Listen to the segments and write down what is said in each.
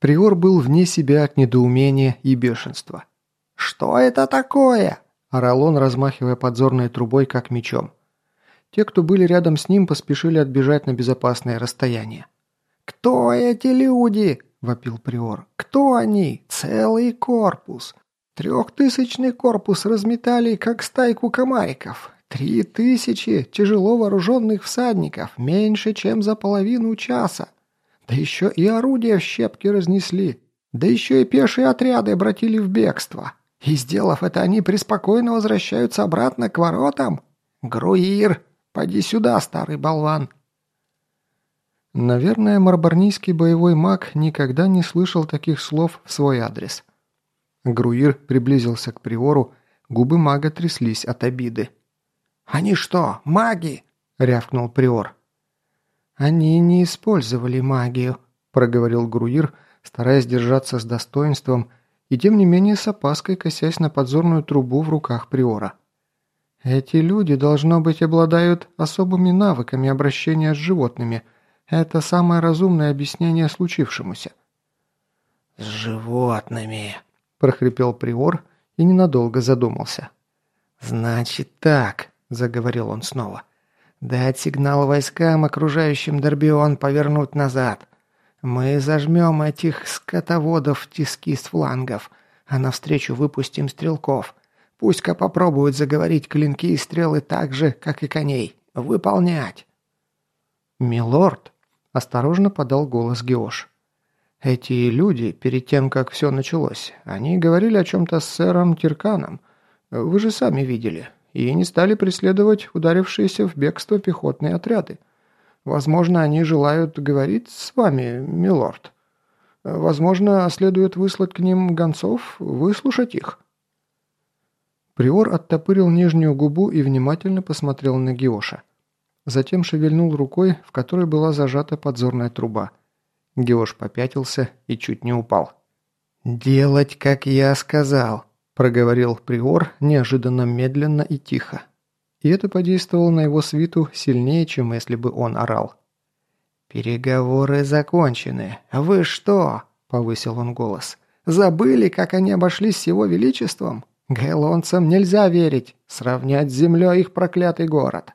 Приор был вне себя от недоумения и бешенства. «Что это такое?» – орал он, размахивая подзорной трубой, как мечом. Те, кто были рядом с ним, поспешили отбежать на безопасное расстояние. «Кто эти люди?» – вопил Приор. «Кто они? Целый корпус. Трехтысячный корпус разметали, как стайку комариков. Три тысячи тяжело вооруженных всадников, меньше, чем за половину часа. Да еще и орудия в щепки разнесли. Да еще и пешие отряды обратили в бегство. И, сделав это, они преспокойно возвращаются обратно к воротам. Груир, поди сюда, старый болван. Наверное, марбарнийский боевой маг никогда не слышал таких слов в свой адрес. Груир приблизился к приору, губы мага тряслись от обиды. «Они что, маги?» — рявкнул приор. «Они не использовали магию», — проговорил Груир, стараясь держаться с достоинством и тем не менее с опаской косясь на подзорную трубу в руках приора. «Эти люди, должно быть, обладают особыми навыками обращения с животными. Это самое разумное объяснение случившемуся». «С животными», – прохрипел Приор и ненадолго задумался. «Значит так», – заговорил он снова. «Дать сигнал войскам, окружающим Дорбион, повернуть назад. Мы зажмем этих скотоводов тиски с флангов, а навстречу выпустим стрелков. Пусть-ка попробуют заговорить клинки и стрелы так же, как и коней. Выполнять!» «Милорд!» – осторожно подал голос Геош. «Эти люди, перед тем, как все началось, они говорили о чем-то с сэром Тирканом. Вы же сами видели. И не стали преследовать ударившиеся в бегство пехотные отряды. Возможно, они желают говорить с вами, милорд. Возможно, следует выслать к ним гонцов, выслушать их». Приор оттопырил нижнюю губу и внимательно посмотрел на Геоша. Затем шевельнул рукой, в которой была зажата подзорная труба. Геош попятился и чуть не упал. «Делать, как я сказал», – проговорил Приор неожиданно медленно и тихо и это подействовало на его свиту сильнее, чем если бы он орал. «Переговоры закончены. Вы что?» – повысил он голос. «Забыли, как они обошлись с его величеством? Гайлонцам нельзя верить, сравнять с землей их проклятый город».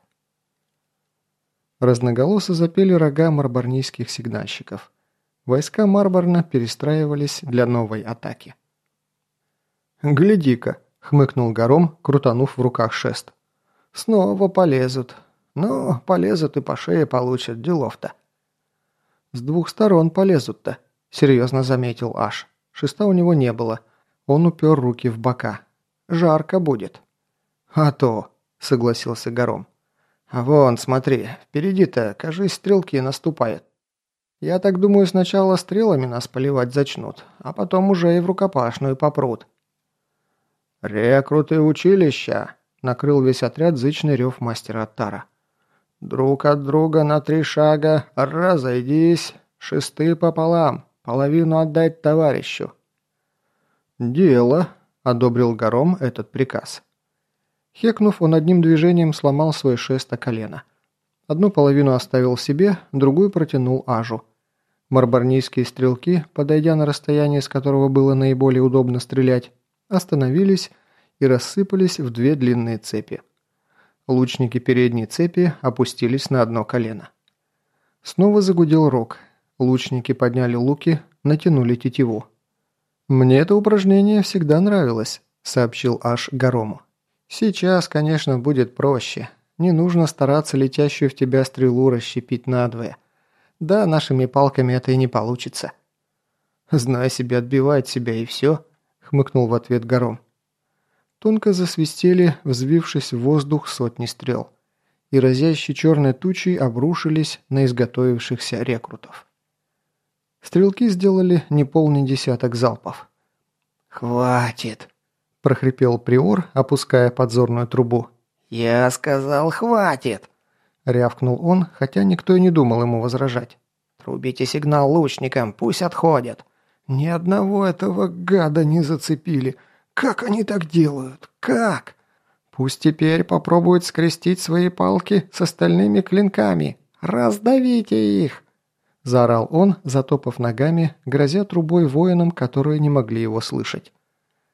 Разноголосо запели рога марбарнийских сигнальщиков. Войска Марборна перестраивались для новой атаки. «Гляди-ка!» – хмыкнул Гором, крутанув в руках шест. Снова полезут. Ну, полезут и по шее получат, делов-то. С двух сторон полезут-то, серьезно заметил Аш. Шеста у него не было. Он упер руки в бока. Жарко будет. А то, согласился Гором. А вон, смотри, впереди-то, кажись, стрелки наступают. Я так думаю, сначала стрелами нас поливать зачнут, а потом уже и в рукопашную попрут. «Рекруты училища!» накрыл весь отряд зычный рев мастера Аттара. «Друг от друга на три шага, разойдись, шесты пополам, половину отдать товарищу». «Дело», — одобрил Гором этот приказ. Хекнув, он одним движением сломал свой шест о колено. Одну половину оставил себе, другую протянул Ажу. Марбарнийские стрелки, подойдя на расстояние, с которого было наиболее удобно стрелять, остановились и рассыпались в две длинные цепи. Лучники передней цепи опустились на одно колено. Снова загудел рог. Лучники подняли луки, натянули тетиву. «Мне это упражнение всегда нравилось», — сообщил Аш Гарому. «Сейчас, конечно, будет проще. Не нужно стараться летящую в тебя стрелу расщепить надвое. Да, нашими палками это и не получится». «Знай себе, отбивать себя и все», — хмыкнул в ответ Гаром. Тонко засвистели, взвившись в воздух сотни стрел, и разящие черной тучей обрушились на изготовившихся рекрутов. Стрелки сделали неполный десяток залпов. «Хватит!» – прохрипел Приор, опуская подзорную трубу. «Я сказал, хватит!» – рявкнул он, хотя никто и не думал ему возражать. «Трубите сигнал лучникам, пусть отходят. Ни одного этого гада не зацепили. Как они так делают? Как? Пусть теперь попробуют скрестить свои палки с остальными клинками. Раздавите их!» Заорал он, затопав ногами, грозя трубой воинам, которые не могли его слышать.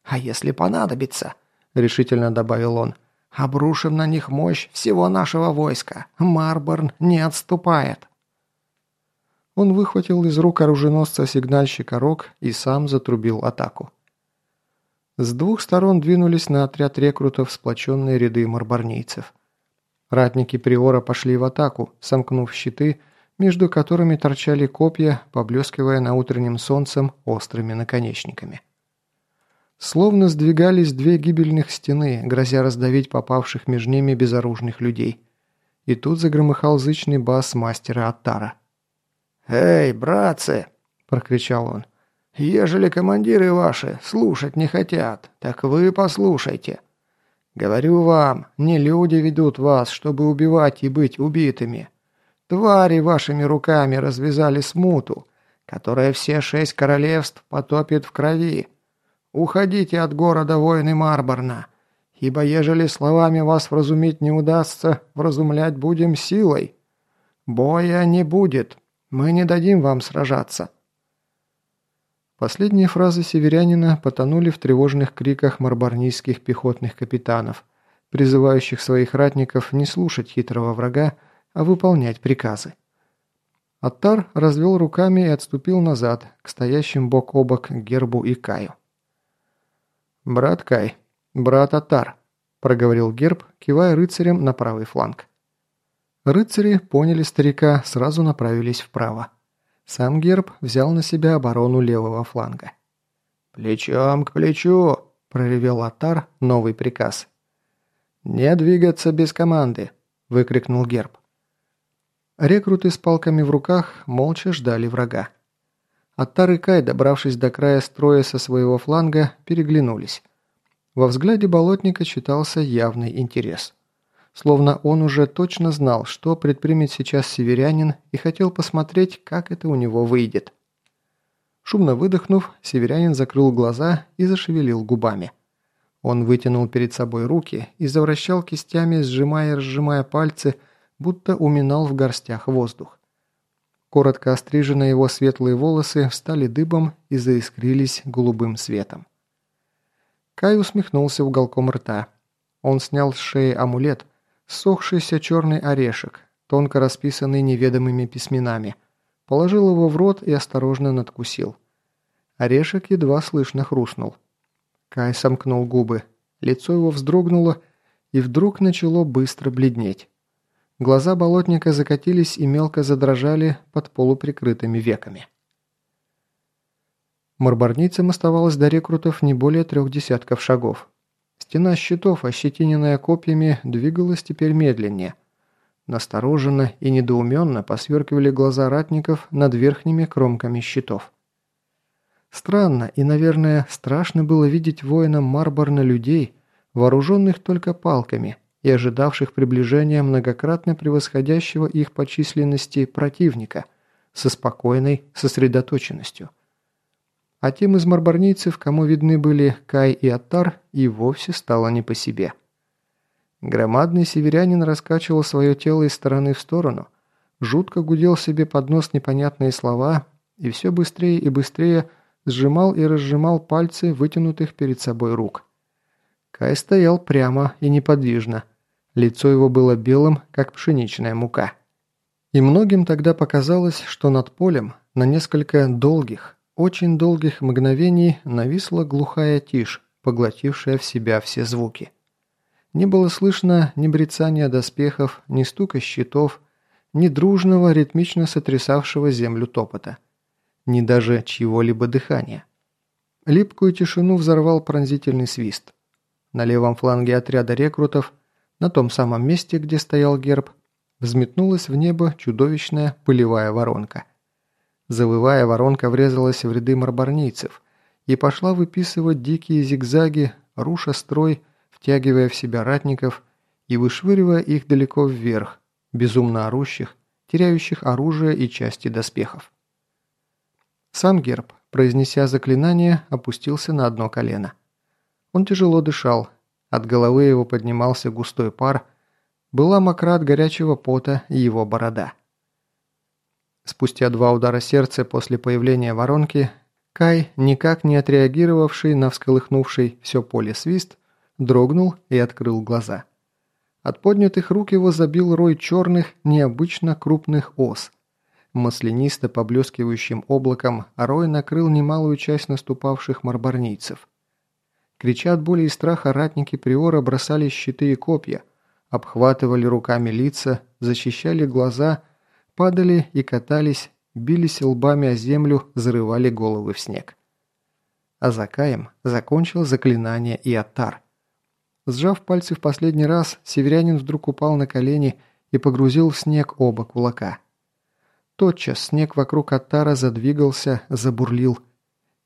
«А если понадобится?» – решительно добавил он. «Обрушим на них мощь всего нашего войска. Марборн не отступает». Он выхватил из рук оруженосца-сигнальщика рог и сам затрубил атаку. С двух сторон двинулись на отряд рекрутов сплоченные ряды марбарнийцев. Ратники Приора пошли в атаку, сомкнув щиты, между которыми торчали копья, поблескивая на утреннем солнцем острыми наконечниками. Словно сдвигались две гибельных стены, грозя раздавить попавших между ними безоружных людей. И тут загромыхал зычный бас мастера Аттара. «Эй, братцы!» – прокричал он. «Ежели командиры ваши слушать не хотят, так вы послушайте. Говорю вам, не люди ведут вас, чтобы убивать и быть убитыми. Твари вашими руками развязали смуту, которая все шесть королевств потопит в крови. Уходите от города воины Марборна, ибо ежели словами вас вразумить не удастся, вразумлять будем силой. Боя не будет, мы не дадим вам сражаться». Последние фразы северянина потонули в тревожных криках марбарнийских пехотных капитанов, призывающих своих ратников не слушать хитрого врага, а выполнять приказы. Аттар развел руками и отступил назад, к стоящим бок о бок Гербу и Каю. «Брат Кай, брат Аттар», – проговорил Герб, кивая рыцарем на правый фланг. Рыцари поняли старика, сразу направились вправо. Сам Герб взял на себя оборону левого фланга. «Плечом к плечу!» – проревел Аттар новый приказ. «Не двигаться без команды!» – выкрикнул Герб. Рекруты с палками в руках молча ждали врага. Аттар и Кай, добравшись до края строя со своего фланга, переглянулись. Во взгляде болотника читался явный интерес. Словно он уже точно знал, что предпримет сейчас северянин и хотел посмотреть, как это у него выйдет. Шумно выдохнув, северянин закрыл глаза и зашевелил губами. Он вытянул перед собой руки и завращал кистями, сжимая и разжимая пальцы, будто уминал в горстях воздух. Коротко остриженные его светлые волосы встали дыбом и заискрились голубым светом. Кай усмехнулся уголком рта. Он снял с шеи амулет, ссохшийся черный орешек, тонко расписанный неведомыми письменами, положил его в рот и осторожно надкусил. Орешек едва слышно хрустнул. Кай сомкнул губы, лицо его вздрогнуло и вдруг начало быстро бледнеть. Глаза болотника закатились и мелко задрожали под полуприкрытыми веками. Марбарницам оставалось до рекрутов не более трех десятков шагов. Стена щитов, ощетиненная копьями, двигалась теперь медленнее. Настороженно и недоуменно посверкивали глаза ратников над верхними кромками щитов. Странно и, наверное, страшно было видеть воинам Марборна людей, вооруженных только палками, и ожидавших приближения многократно превосходящего их по численности противника со спокойной сосредоточенностью. А тем из марбарнийцев, кому видны были Кай и Аттар, и вовсе стало не по себе. Громадный северянин раскачивал свое тело из стороны в сторону, жутко гудел себе под нос непонятные слова и все быстрее и быстрее сжимал и разжимал пальцы вытянутых перед собой рук. Кай стоял прямо и неподвижно – Лицо его было белым, как пшеничная мука. И многим тогда показалось, что над полем на несколько долгих, очень долгих мгновений нависла глухая тишь, поглотившая в себя все звуки. Не было слышно ни брецания доспехов, ни стука щитов, ни дружного, ритмично сотрясавшего землю топота, ни даже чьего-либо дыхания. Липкую тишину взорвал пронзительный свист. На левом фланге отряда рекрутов на том самом месте, где стоял герб, взметнулась в небо чудовищная пылевая воронка. Завывая, воронка врезалась в ряды марбарнийцев и пошла выписывать дикие зигзаги, руша строй, втягивая в себя ратников и вышвыривая их далеко вверх, безумно орущих, теряющих оружие и части доспехов. Сам герб, произнеся заклинание, опустился на одно колено. Он тяжело дышал, от головы его поднимался густой пар, была мокра от горячего пота его борода. Спустя два удара сердца после появления воронки, Кай, никак не отреагировавший на всколыхнувший все поле свист, дрогнул и открыл глаза. От поднятых рук его забил рой черных, необычно крупных ос. Маслянисто поблескивающим облаком рой накрыл немалую часть наступавших марбарнийцев. Крича от боли и страха, ратники Приора бросали щиты и копья, обхватывали руками лица, защищали глаза, падали и катались, бились лбами о землю, зарывали головы в снег. А Закаем закончил заклинание и Аттар. Сжав пальцы в последний раз, северянин вдруг упал на колени и погрузил в снег оба кулака. Тотчас снег вокруг Аттара задвигался, забурлил.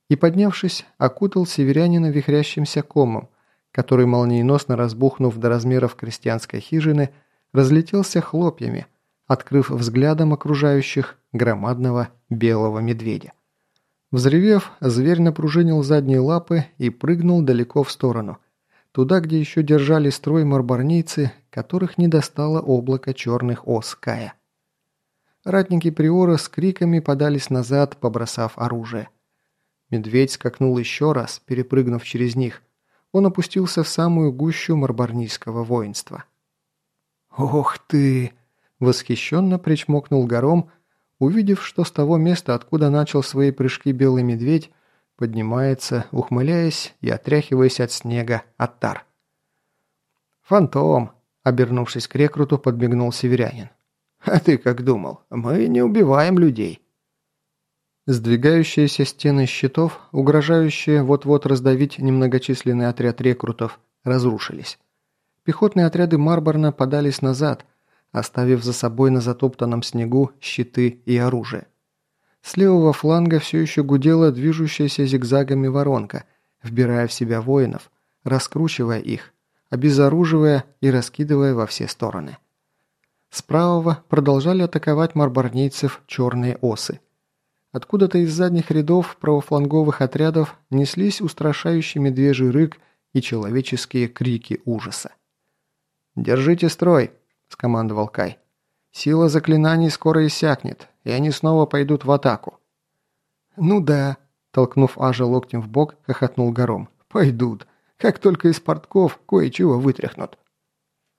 И, поднявшись, окутал северянина вихрящимся комом, который, молниеносно разбухнув до размеров крестьянской хижины, разлетелся хлопьями, открыв взглядом окружающих громадного белого медведя. Взревев, зверь напружинил задние лапы и прыгнул далеко в сторону, туда, где еще держали строй марбарнийцы, которых не достало облако черных ос Кая. Ратники Приора с криками подались назад, побросав оружие. Медведь скакнул еще раз, перепрыгнув через них. Он опустился в самую гущу марбарнийского воинства. «Ох ты!» – восхищенно причмокнул гором, увидев, что с того места, откуда начал свои прыжки белый медведь, поднимается, ухмыляясь и отряхиваясь от снега, Аттар. «Фантом!» – обернувшись к рекруту, подмигнул северянин. «А ты как думал? Мы не убиваем людей». Сдвигающиеся стены щитов, угрожающие вот-вот раздавить немногочисленный отряд рекрутов, разрушились. Пехотные отряды Марборна подались назад, оставив за собой на затоптанном снегу щиты и оружие. С левого фланга все еще гудела движущаяся зигзагами воронка, вбирая в себя воинов, раскручивая их, обезоруживая и раскидывая во все стороны. С правого продолжали атаковать марбарнийцев черные осы. Откуда-то из задних рядов правофланговых отрядов неслись устрашающий медвежий рык и человеческие крики ужаса. «Держите строй!» – скомандовал Кай. «Сила заклинаний скоро иссякнет, и они снова пойдут в атаку». «Ну да», – толкнув Ажа локтем в бок, хохотнул Гором. «Пойдут. Как только из портков кое-чего вытряхнут».